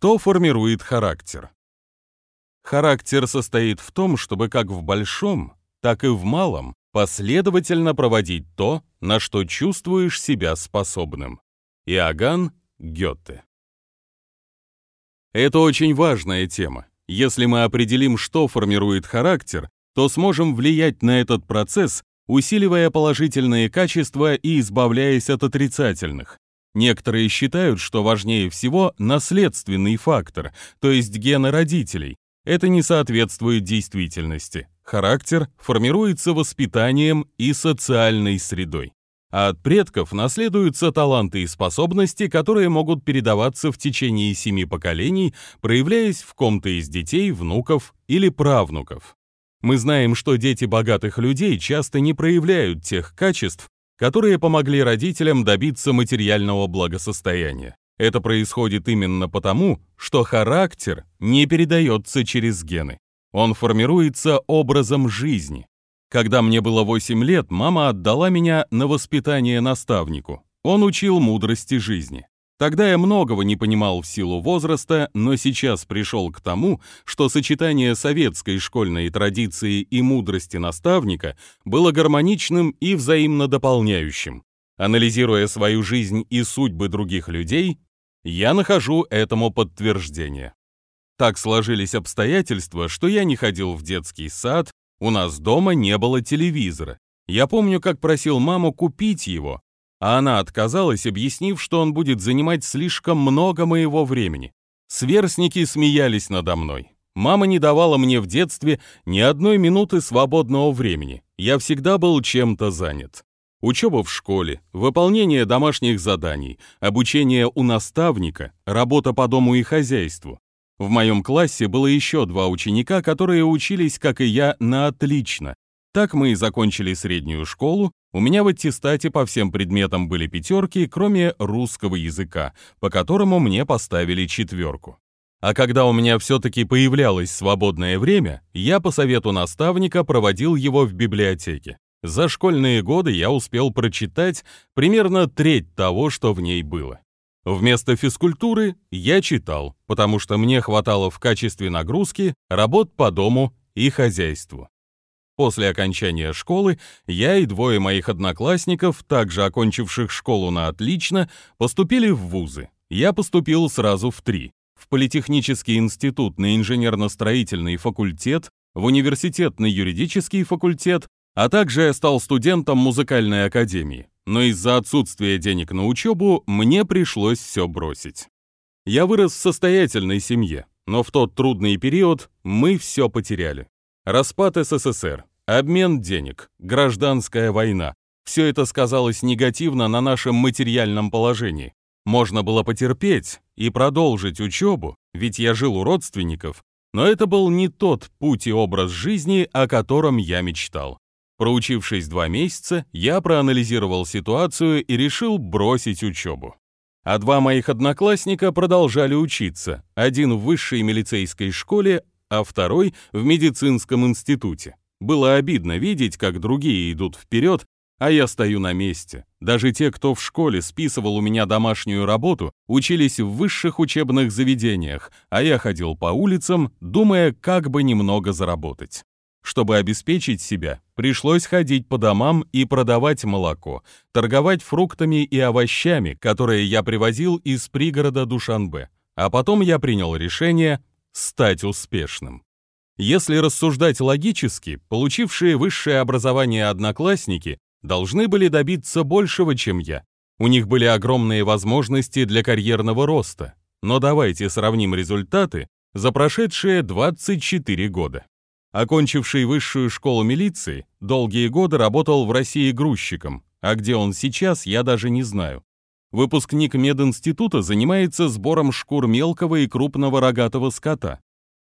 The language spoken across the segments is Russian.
Что формирует характер? Характер состоит в том, чтобы как в большом, так и в малом последовательно проводить то, на что чувствуешь себя способным. Иоганн Гёте Это очень важная тема. Если мы определим, что формирует характер, то сможем влиять на этот процесс, усиливая положительные качества и избавляясь от отрицательных. Некоторые считают, что важнее всего наследственный фактор, то есть гены родителей. Это не соответствует действительности. Характер формируется воспитанием и социальной средой. А от предков наследуются таланты и способности, которые могут передаваться в течение семи поколений, проявляясь в ком-то из детей, внуков или правнуков. Мы знаем, что дети богатых людей часто не проявляют тех качеств, которые помогли родителям добиться материального благосостояния. Это происходит именно потому, что характер не передается через гены. Он формируется образом жизни. Когда мне было 8 лет, мама отдала меня на воспитание наставнику. Он учил мудрости жизни. Тогда я многого не понимал в силу возраста, но сейчас пришел к тому, что сочетание советской школьной традиции и мудрости наставника было гармоничным и взаимно дополняющим. Анализируя свою жизнь и судьбы других людей, я нахожу этому подтверждение. Так сложились обстоятельства, что я не ходил в детский сад, у нас дома не было телевизора. Я помню, как просил маму купить его, а она отказалась, объяснив, что он будет занимать слишком много моего времени. Сверстники смеялись надо мной. Мама не давала мне в детстве ни одной минуты свободного времени. Я всегда был чем-то занят. Учеба в школе, выполнение домашних заданий, обучение у наставника, работа по дому и хозяйству. В моем классе было еще два ученика, которые учились, как и я, на отлично. Так мы и закончили среднюю школу, у меня в аттестате по всем предметам были пятерки, кроме русского языка, по которому мне поставили четверку. А когда у меня все-таки появлялось свободное время, я по совету наставника проводил его в библиотеке. За школьные годы я успел прочитать примерно треть того, что в ней было. Вместо физкультуры я читал, потому что мне хватало в качестве нагрузки работ по дому и хозяйству. После окончания школы я и двое моих одноклассников, также окончивших школу на отлично, поступили в вузы. Я поступил сразу в три. В Политехнический институт на инженерно-строительный факультет, в университет на юридический факультет, а также я стал студентом музыкальной академии. Но из-за отсутствия денег на учебу мне пришлось все бросить. Я вырос в состоятельной семье, но в тот трудный период мы все потеряли. Распад СССР, Обмен денег, гражданская война. Все это сказалось негативно на нашем материальном положении. Можно было потерпеть и продолжить учебу, ведь я жил у родственников, но это был не тот путь и образ жизни, о котором я мечтал. Проучившись два месяца, я проанализировал ситуацию и решил бросить учебу. А два моих одноклассника продолжали учиться, один в высшей милицейской школе, а второй в медицинском институте. Было обидно видеть, как другие идут вперед, а я стою на месте. Даже те, кто в школе списывал у меня домашнюю работу, учились в высших учебных заведениях, а я ходил по улицам, думая, как бы немного заработать. Чтобы обеспечить себя, пришлось ходить по домам и продавать молоко, торговать фруктами и овощами, которые я привозил из пригорода Душанбе. А потом я принял решение стать успешным. Если рассуждать логически, получившие высшее образование одноклассники должны были добиться большего, чем я. У них были огромные возможности для карьерного роста. Но давайте сравним результаты за прошедшие 24 года. Окончивший высшую школу милиции, долгие годы работал в России грузчиком, а где он сейчас, я даже не знаю. Выпускник мединститута занимается сбором шкур мелкого и крупного рогатого скота.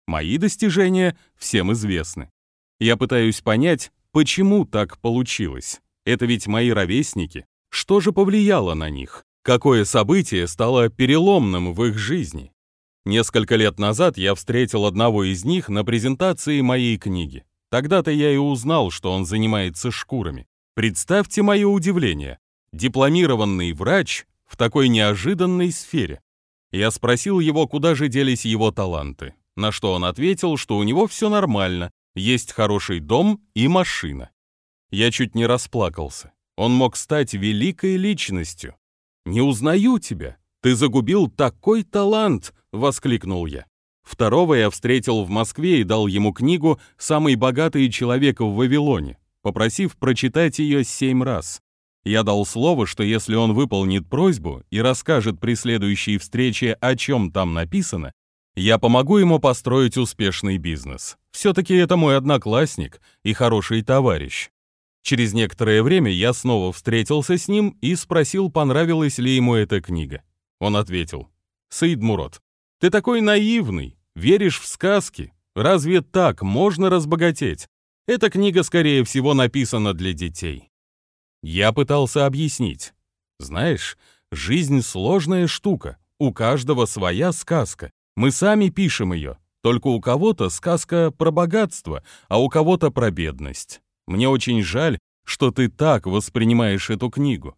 Мои достижения всем известны. Я пытаюсь понять, почему так получилось. Это ведь мои ровесники. Что же повлияло на них? Какое событие стало переломным в их жизни? Несколько лет назад я встретил одного из них на презентации моей книги. Тогда-то я и узнал, что он занимается шкурами. Представьте мое удивление. Дипломированный врач в такой неожиданной сфере. Я спросил его, куда же делись его таланты, на что он ответил, что у него все нормально, есть хороший дом и машина. Я чуть не расплакался. Он мог стать великой личностью. «Не узнаю тебя. Ты загубил такой талант!» — воскликнул я. Второго я встретил в Москве и дал ему книгу «Самый богатый человек в Вавилоне», попросив прочитать ее семь раз. Я дал слово, что если он выполнит просьбу и расскажет при следующей встрече, о чем там написано, я помогу ему построить успешный бизнес. Все-таки это мой одноклассник и хороший товарищ. Через некоторое время я снова встретился с ним и спросил, понравилась ли ему эта книга. Он ответил, «Саид Мурод, ты такой наивный, веришь в сказки. Разве так можно разбогатеть? Эта книга, скорее всего, написана для детей». Я пытался объяснить. Знаешь, жизнь сложная штука, у каждого своя сказка. Мы сами пишем ее, только у кого-то сказка про богатство, а у кого-то про бедность. Мне очень жаль, что ты так воспринимаешь эту книгу.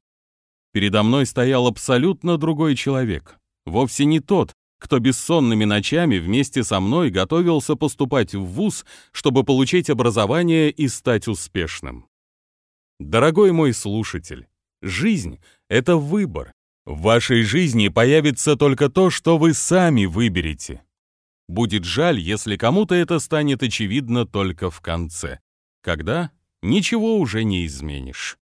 Передо мной стоял абсолютно другой человек. Вовсе не тот, кто бессонными ночами вместе со мной готовился поступать в ВУЗ, чтобы получить образование и стать успешным. Дорогой мой слушатель, жизнь — это выбор. В вашей жизни появится только то, что вы сами выберете. Будет жаль, если кому-то это станет очевидно только в конце. Когда ничего уже не изменишь.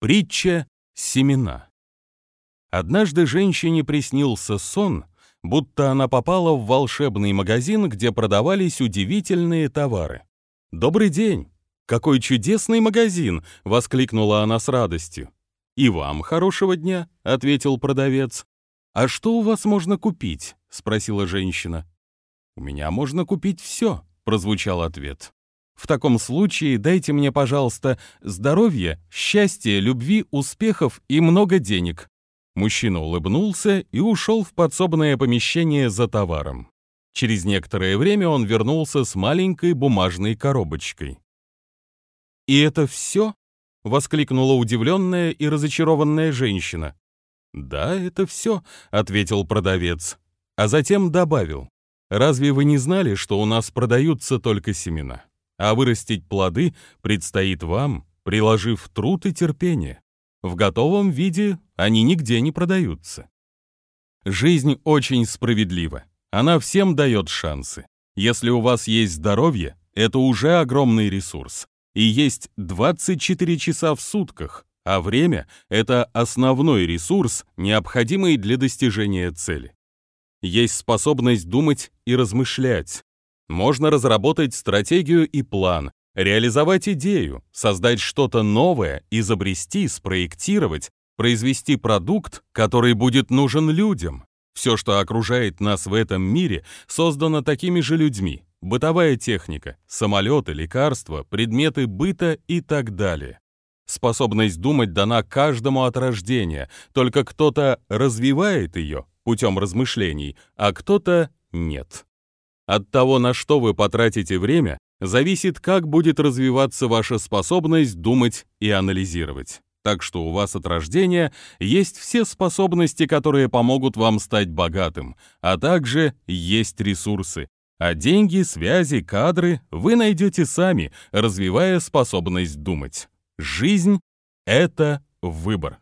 Притча «Семена». Однажды женщине приснился сон, будто она попала в волшебный магазин, где продавались удивительные товары. «Добрый день! Какой чудесный магазин!» — воскликнула она с радостью. «И вам хорошего дня!» — ответил продавец. «А что у вас можно купить?» — спросила женщина. «У меня можно купить все», — прозвучал ответ. В таком случае дайте мне, пожалуйста, здоровья, счастья, любви, успехов и много денег». Мужчина улыбнулся и ушел в подсобное помещение за товаром. Через некоторое время он вернулся с маленькой бумажной коробочкой. «И это все?» — воскликнула удивленная и разочарованная женщина. «Да, это все», — ответил продавец, а затем добавил. «Разве вы не знали, что у нас продаются только семена?» а вырастить плоды предстоит вам, приложив труд и терпение. В готовом виде они нигде не продаются. Жизнь очень справедлива. Она всем дает шансы. Если у вас есть здоровье, это уже огромный ресурс. И есть 24 часа в сутках, а время — это основной ресурс, необходимый для достижения цели. Есть способность думать и размышлять, можно разработать стратегию и план, реализовать идею, создать что-то новое, изобрести, спроектировать, произвести продукт, который будет нужен людям. Все, что окружает нас в этом мире, создано такими же людьми. Бытовая техника, самолеты, лекарства, предметы быта и так далее. Способность думать дана каждому от рождения, только кто-то развивает ее путем размышлений, а кто-то нет. От того, на что вы потратите время, зависит, как будет развиваться ваша способность думать и анализировать. Так что у вас от рождения есть все способности, которые помогут вам стать богатым, а также есть ресурсы. А деньги, связи, кадры вы найдете сами, развивая способность думать. Жизнь — это выбор.